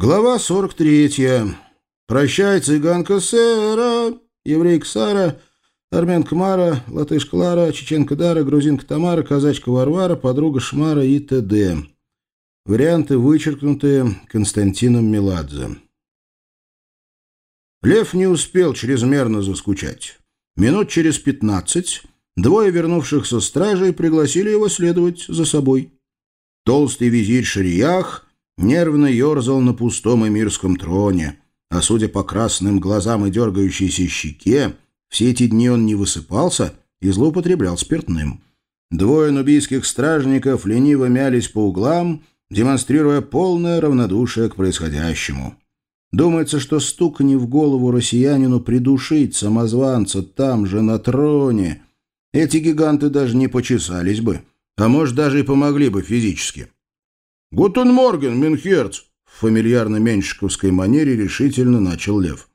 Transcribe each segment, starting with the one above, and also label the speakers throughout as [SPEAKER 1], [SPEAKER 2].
[SPEAKER 1] Глава 43. Прощай, цыганка Сера, еврейка Сара, армянка Мара, латышка Лара, чеченка Дара, грузинка Тамара, казачка Варвара, подруга Шмара и т.д. Варианты вычеркнутые Константином Меладзе. Лев не успел чрезмерно заскучать. Минут через пятнадцать двое вернувшихся стражей пригласили его следовать за собой. Толстый визирь Шариях — нервно ерзал на пустом эмирском троне, а судя по красным глазам и дергающейся щеке, все эти дни он не высыпался и злоупотреблял спиртным. Двое нубийских стражников лениво мялись по углам, демонстрируя полное равнодушие к происходящему. Думается, что стук не в голову россиянину придушить самозванца там же, на троне. Эти гиганты даже не почесались бы, а может, даже и помогли бы физически. «Guten Morgen, Минхерц!» В фамильярно-меньшиковской манере решительно начал Лев.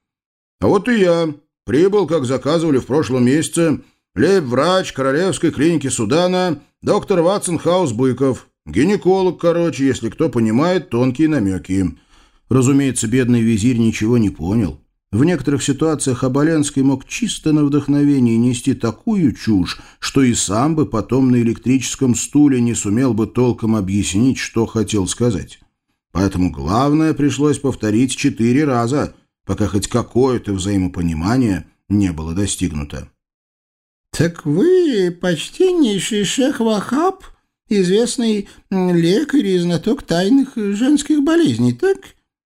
[SPEAKER 1] «А вот и я. Прибыл, как заказывали в прошлом месяце, лейб-врач Королевской клиники Судана, доктор Ватсенхаус Быков. Гинеколог, короче, если кто понимает тонкие намеки». Разумеется, бедный визирь ничего не понял. В некоторых ситуациях Оболенский мог чисто на вдохновении нести такую чушь, что и сам бы потом на электрическом стуле не сумел бы толком объяснить, что хотел сказать. Поэтому главное пришлось повторить четыре раза, пока хоть какое-то взаимопонимание не было достигнуто.
[SPEAKER 2] «Так вы почтеннейший шех Вахаб, известный лекарь и знаток тайных женских болезней, так?»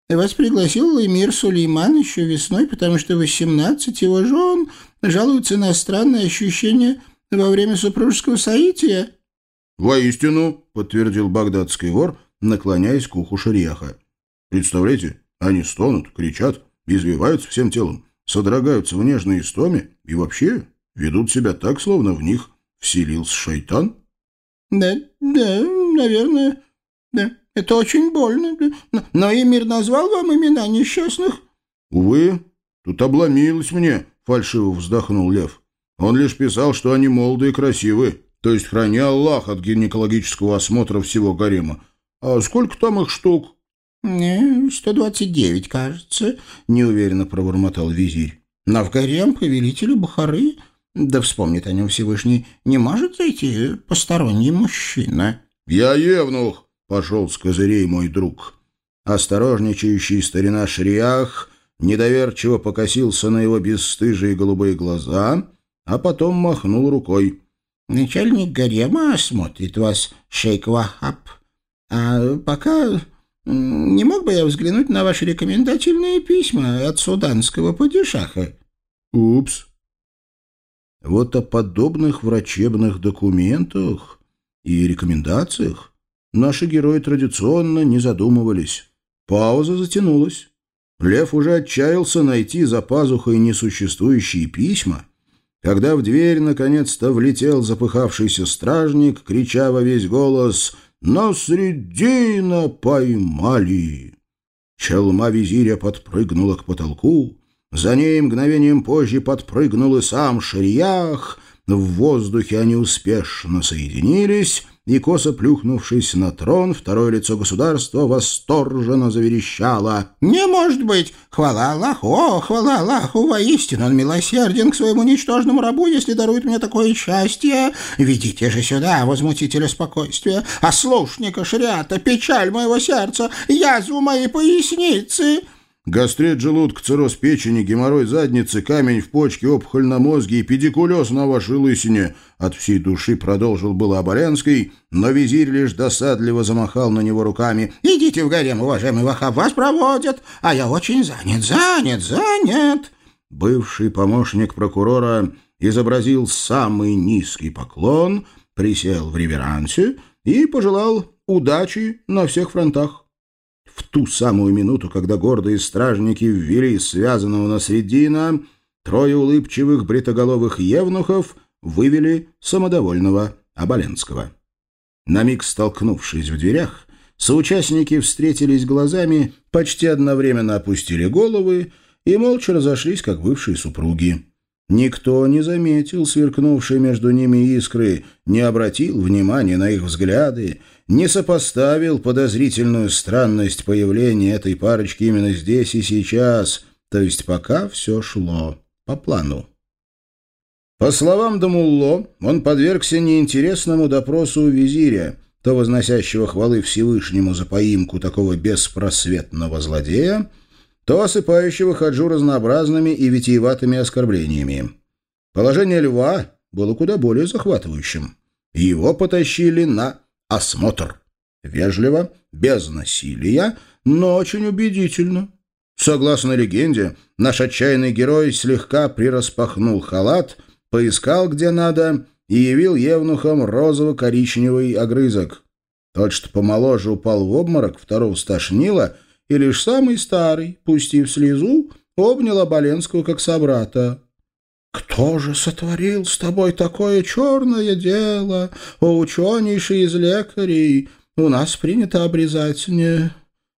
[SPEAKER 2] Вас пригласил эмир Сулейман еще весной, потому что 18 его жен жалуются на странные ощущения во время супружеского соития».
[SPEAKER 1] «Воистину», — подтвердил багдадский вор, наклоняясь к уху Шарьяха. «Представляете, они стонут, кричат, извиваются всем телом, содрогаются в нежной истоме и вообще ведут себя так, словно в них вселился шайтан».
[SPEAKER 2] «Да, да, наверное, да». Это очень больно. Но Эмир назвал вам имена несчастных?»
[SPEAKER 1] «Увы, тут обломилось мне», — фальшиво вздохнул Лев. «Он лишь писал, что они молоды и красивы, то есть храни Аллах от гинекологического осмотра всего гарема. А сколько там их штук?»
[SPEAKER 2] «Сто двадцать девять, кажется», — неуверенно пробормотал визирь. «Но в гарем повелителю Бухары, да вспомнит о нем Всевышний, не может зайти посторонний мужчина».
[SPEAKER 1] «Я евнух», пошел с козырей мой друг. Осторожничающий старина Шриах недоверчиво покосился на его бесстыжие голубые глаза, а потом махнул рукой.
[SPEAKER 2] «Начальник гарема осмотрит вас, шейк Вахаб. А пока не мог бы я взглянуть на ваши рекомендательные письма от суданского падишаха?»
[SPEAKER 1] «Упс». Вот о подобных врачебных документах и рекомендациях наши герои традиционно не задумывались. Пауза затянулась. Лев уже отчаялся найти за пазухой несуществующие письма, когда в дверь наконец-то влетел запыхавшийся стражник, крича во весь голос «Насредина поймали!». Челма визиря подпрыгнула к потолку, за ней мгновением позже подпрыгнул и сам Шариях, в воздухе они успешно соединились — и, косо плюхнувшись на трон, второе лицо государства восторженно заверещало.
[SPEAKER 2] «Не может быть! Хвала Аллаху! О, хвала Аллаху! Воистину он милосерден к своему ничтожному рабу, если дарует мне такое счастье! Ведите же сюда, возмутителя спокойствия, ослушника шариата, печаль моего сердца, язву моей поясницы!»
[SPEAKER 1] Гастрит желудка, цирроз печени, геморрой задницы, камень в почке, опухоль на мозге и педикулез на вашей лысине. От всей души продолжил было Оболенский, но визирь лишь досадливо замахал на него руками.
[SPEAKER 2] «Идите в гарем, уважаемый Вахаб, вас проводят, а я очень занят, занят, занят».
[SPEAKER 1] Бывший помощник прокурора изобразил самый низкий поклон, присел в реверансе и пожелал удачи на всех фронтах. В ту самую минуту, когда гордые стражники ввели связанного на средина, трое улыбчивых бритоголовых евнухов вывели самодовольного Оболенского. На миг столкнувшись в дверях, соучастники встретились глазами, почти одновременно опустили головы и молча разошлись, как бывшие супруги. Никто не заметил сверкнувшей между ними искры, не обратил внимания на их взгляды, не сопоставил подозрительную странность появления этой парочки именно здесь и сейчас, то есть пока все шло по плану. По словам Дамулло, он подвергся неинтересному допросу у визиря, то возносящего хвалы Всевышнему за поимку такого беспросветного злодея, то осыпающего Хаджу разнообразными и витиеватыми оскорблениями. Положение льва было куда более захватывающим. Его потащили на осмотр. Вежливо, без насилия, но очень убедительно. Согласно легенде, наш отчаянный герой слегка прираспахнул халат, поискал где надо и явил евнухам розово-коричневый огрызок. Тот, что помоложе, упал в обморок, второго стошнило — и лишь самый старый, пустив слезу, обнял Оболенского как собрата. «Кто же сотворил с тобой такое черное дело, о ученейший из лекарей? У нас принято обрезать не,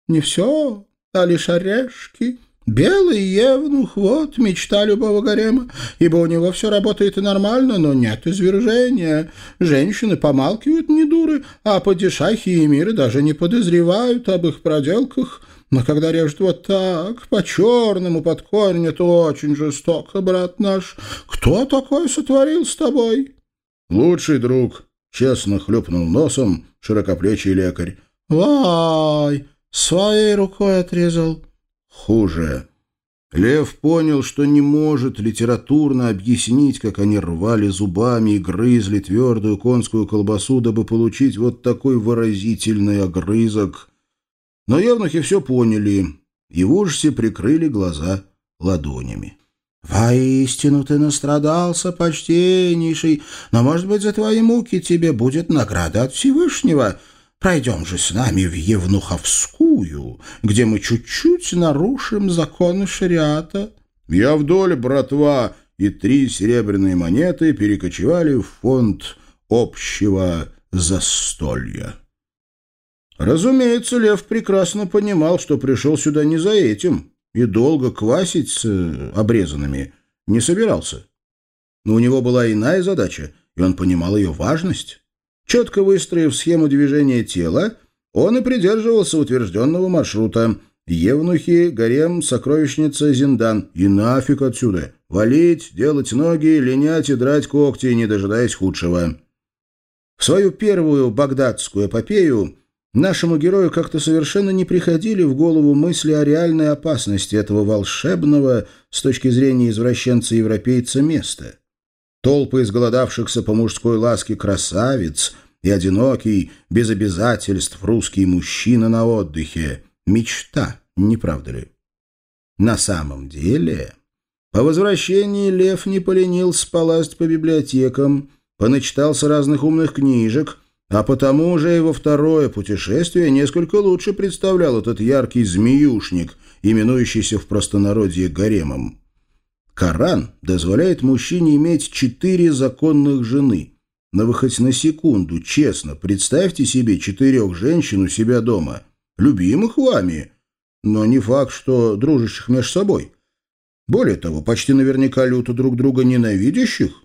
[SPEAKER 1] не все, а лишь орешки». Белый евнух — вот мечта любого гарема, ибо у него все работает и нормально, но нет извержения. Женщины помалкивают не дуры, а падишахи и миры даже не подозревают об их проделках. Но когда режут вот так, по-черному, под корень, это очень жестоко, брат наш. Кто такой сотворил с тобой?» «Лучший друг», — честно хлюпнул носом широкоплечий лекарь.
[SPEAKER 2] «Вай, своей рукой отрезал».
[SPEAKER 1] «Хуже». Лев понял, что не может литературно объяснить, как они рвали зубами и грызли твердую конскую колбасу, дабы получить вот такой выразительный огрызок — но евнухи все поняли и в ужасе прикрыли глаза ладонями.
[SPEAKER 2] «Воистину ты настрадался, почтеннейший, но, может быть, за твои муки тебе будет награда от Всевышнего. Пройдем же с нами в Евнуховскую, где мы чуть-чуть нарушим законы шариата».
[SPEAKER 1] «Я вдоль, братва!» и три серебряные монеты перекочевали в фонд общего застолья. Разумеется, Лев прекрасно понимал, что пришел сюда не за этим и долго квасить с э, обрезанными не собирался. Но у него была иная задача, и он понимал ее важность. Четко выстроив схему движения тела, он и придерживался утвержденного маршрута. Евнухи, гарем, сокровищница, зиндан. И нафиг отсюда. Валить, делать ноги, линять и драть когти, не дожидаясь худшего. В свою первую багдадскую эпопею Нашему герою как-то совершенно не приходили в голову мысли о реальной опасности этого волшебного, с точки зрения извращенца-европейца, места. Толпы изголодавшихся по мужской ласке красавиц и одинокий, без обязательств русский мужчина на отдыхе — мечта, не правда ли? На самом деле, по возвращении Лев не поленился полазить по библиотекам, поначитался разных умных книжек — а потому уже его второе путешествие несколько лучше представлял этот яркий змеюшник, именующийся в простонародье гаремом. Коран дозволяет мужчине иметь четыре законных жены. Но вы хоть на секунду, честно, представьте себе четырех женщин у себя дома, любимых вами, но не факт, что дружащих между собой. Более того, почти наверняка люто друг друга ненавидящих,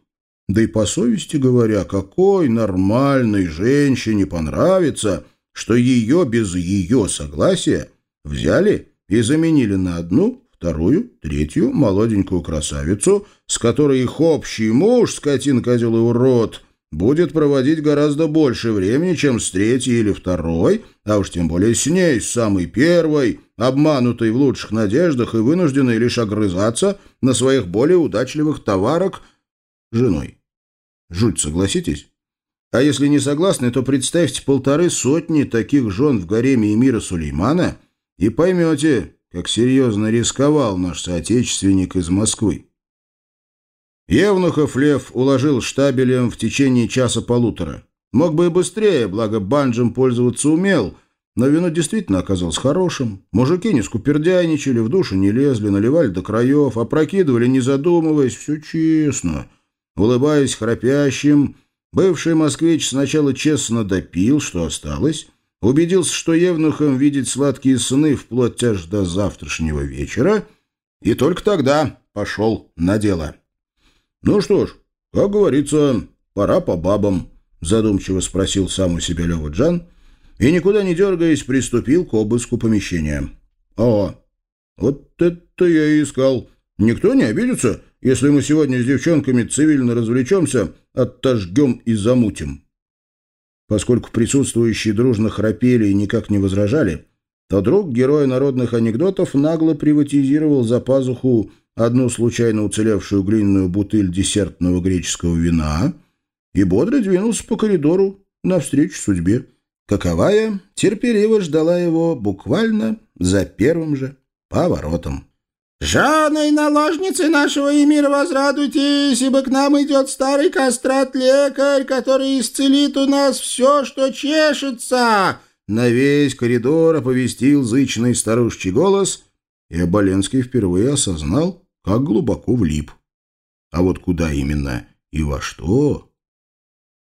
[SPEAKER 1] да и по совести говоря, какой нормальной женщине понравится, что ее без ее согласия взяли и заменили на одну, вторую, третью молоденькую красавицу, с которой их общий муж, скотин, козел и урод, будет проводить гораздо больше времени, чем с третьей или второй, а уж тем более с ней, с самой первой, обманутой в лучших надеждах и вынужденной лишь огрызаться на своих более удачливых товарок женой. Жуть, согласитесь? А если не согласны, то представьте полторы сотни таких жен в гареме эмира Сулеймана и поймете, как серьезно рисковал наш соотечественник из Москвы. Евнухов Лев уложил штабелем в течение часа-полутора. Мог бы и быстрее, благо банджем пользоваться умел, но вино действительно оказалось хорошим. Мужики не скупердяйничали, в душу не лезли, наливали до краев, опрокидывали, не задумываясь, все честно — Улыбаясь храпящим, бывший москвич сначала честно допил, что осталось, убедился, что Евнухом видеть сладкие сны вплоть аж до завтрашнего вечера, и только тогда пошел на дело. «Ну что ж, как говорится, пора по бабам», — задумчиво спросил сам у себя Лева Джан и, никуда не дергаясь, приступил к обыску помещения. «О, вот это я и искал. Никто не обидится, если мы сегодня с девчонками цивильно развлечемся, оттожгем и замутим». Поскольку присутствующие дружно храпели и никак не возражали, то друг героя народных анекдотов нагло приватизировал за пазуху одну случайно уцелевшую глиняную бутыль десертного греческого вина и бодро двинулся по коридору навстречу судьбе. Каковая терпеливо ждала его буквально за первым же поворотом.
[SPEAKER 2] «Женой наложницы нашего Эмира возрадуйтесь, ибо к нам идет старый кастрат-лекарь, который исцелит у нас все, что чешется!»
[SPEAKER 1] На весь коридор оповестил зычный старушечий голос, и Оболенский впервые осознал, как глубоко влип. А вот куда именно и во что?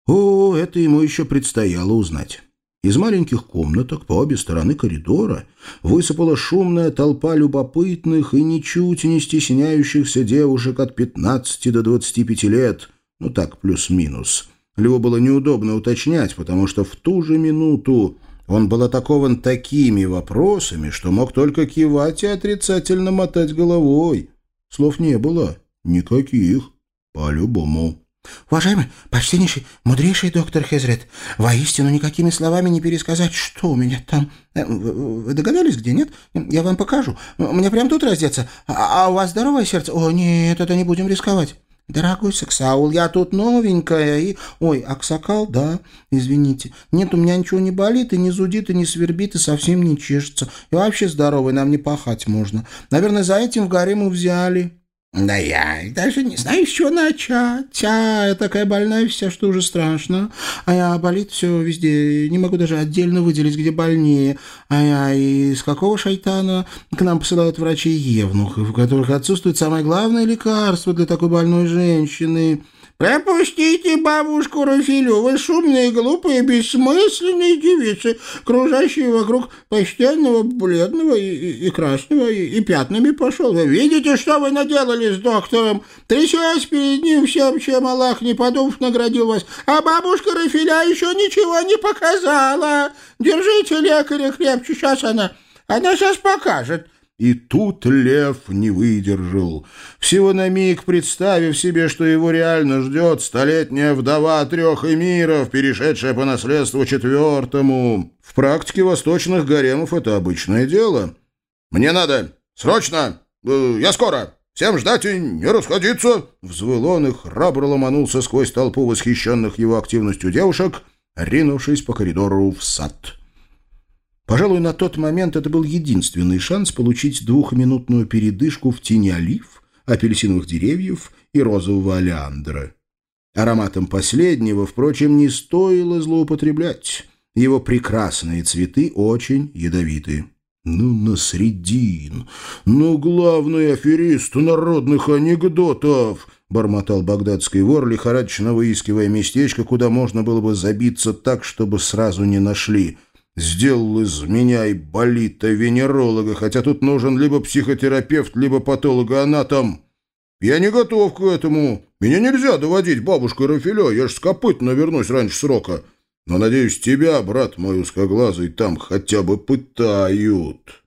[SPEAKER 1] О, это ему еще предстояло узнать. Из маленьких комнаток по обе стороны коридора высыпала шумная толпа любопытных и ничуть не стесняющихся девушек от 15 до 25 лет, ну так, плюс-минус. Льву было неудобно уточнять, потому что в ту же минуту он был атакован такими вопросами, что мог только кивать и отрицательно мотать головой. Слов не было. Никаких. По-любому.
[SPEAKER 2] «Уважаемый, почтеннейший, мудрейший доктор Хезрет, воистину никакими словами не пересказать, что у меня там. Э, вы догадались, где, нет? Я вам покажу. Мне прямо тут раздеться. А, а у вас здоровое сердце? О, нет, это не будем рисковать». «Дорогой Саксаул, я тут новенькая и...» «Ой, Аксакал, да, извините. Нет, у меня ничего не болит и не зудит, и не свербит, и совсем не чешется. И вообще здоровый, нам не пахать можно. Наверное, за этим в горе мы взяли». «Да я даже не знаю, с чего начать. А, я такая больная вся, что уже страшно. А я болит все везде. Не могу даже отдельно выделить, где больнее. А я и с какого шайтана к нам посылают врачи Евнухов, в которых отсутствует самое главное лекарство для такой больной женщины». «Пропустите бабушку Рафилю, вы шумные, глупые, бессмысленные девицы, кружащие вокруг почтенного, бледного и, и, и красного, и, и пятнами пошел. Вы видите, что вы наделали с доктором? Трясясь перед ним всем, чем Аллах, не подумав, наградил вас, а бабушка Рафиля еще ничего не показала. Держите лекаря крепче, сейчас она, она сейчас покажет».
[SPEAKER 1] И тут лев не выдержал. Всего на миг представив себе, что его реально ждет столетняя вдова трех эмиров, перешедшая по наследству четвертому. В практике восточных гаремов это обычное дело. «Мне надо! Срочно! Э, я скоро! Всем ждать и не расходиться!» Взвыл он и храбро ломанулся сквозь толпу восхищенных его активностью девушек, ринувшись по коридору в сад. Пожалуй, на тот момент это был единственный шанс получить двухминутную передышку в тени олив, апельсиновых деревьев и розового олеандра. Ароматом последнего, впрочем, не стоило злоупотреблять. Его прекрасные цветы очень ядовиты. «Ну, Насредин! Ну, главный аферист народных анекдотов!» — бормотал багдадский вор, лихорадочно выискивая местечко, куда можно было бы забиться так, чтобы сразу не нашли — сделал из меня и болита-венеролога, хотя тут нужен либо психотерапевт, либо патологоанатом. Я не готов к этому. Меня нельзя доводить бабушкой Рафилё, я ж с копытно вернусь раньше срока. Но, надеюсь, тебя, брат мой узкоглазый, там хотя бы пытают».